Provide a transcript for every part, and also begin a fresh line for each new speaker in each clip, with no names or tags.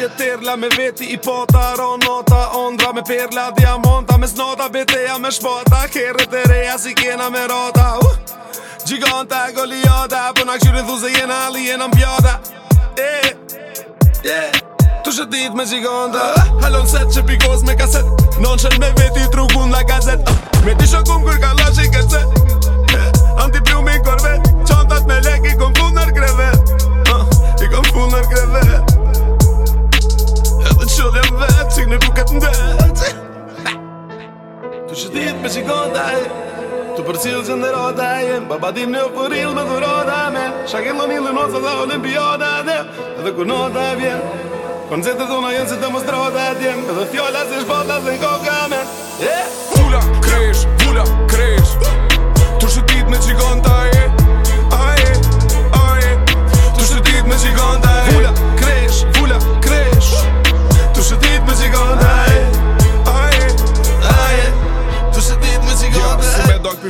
që tërla me veti i pota Ronota ondra me perla diamonta Me snota beteja me shpota Kërë të reja si kena me rota uh, Gjigonta goliota Po në këshurë i thuse jena ali jena mbjota E, e, e Tu shëtit me gjigonta uh, Halon set që pikoz me kaset Non qënë me veti i trukun la shikon të ajë Tu për cilë që në rota ajë Më një për ilë me dhurota me Shakin lë një lënoza dhe olimpiota dhe Edhe ku nota e vjen Koncetet të në jënë që të mos drota e tjen Edhe fjolla si shpota dhe në koka me Yeah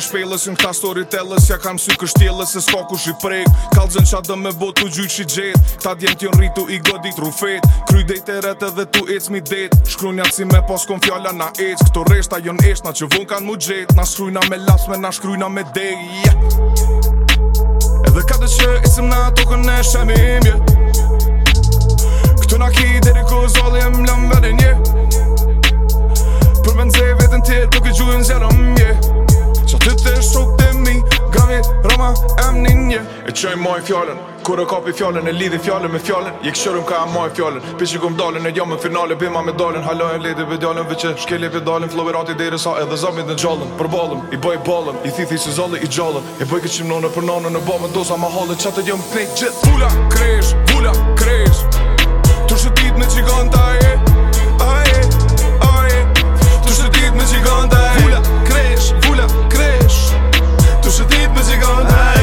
kërë shpejlës në këta storytellës Ja kam sy kështjellës E s'ka ku shi prejk Kalëzën qa dëm me botu gjyq i gjetë Ta djenë t'jon rritu i godit rufet Kryj dejt e retë dhe tu ec mi det Shkryn janë si me pas kon fjalla na ec Këto reshta jon esht na që vun kanë mu gjetë Na shkryna me lasme, na shkryna me dej yeah. Edhe ka dhe që isim na tukën e shemim yeah. Këtu na ki deri ku zot em ninje E qoj moj fjallën Kur e kapi fjallën e lidhi fjallën me fjallën Je këshurëm ka e mojnë fjallën Pish i kum dalën e jamën jo finale Bima me dalën halën e lidi pëdjallën Vë që shkelje për Flow i dhe i resa edhe zamit në gjallën Për balëm i bëj balëm I thithi si zallë i gjallën E bëj këqim në në për në në në bëmë dosa ma halën që të gjëmë të një gjithë Pula kresh, not night.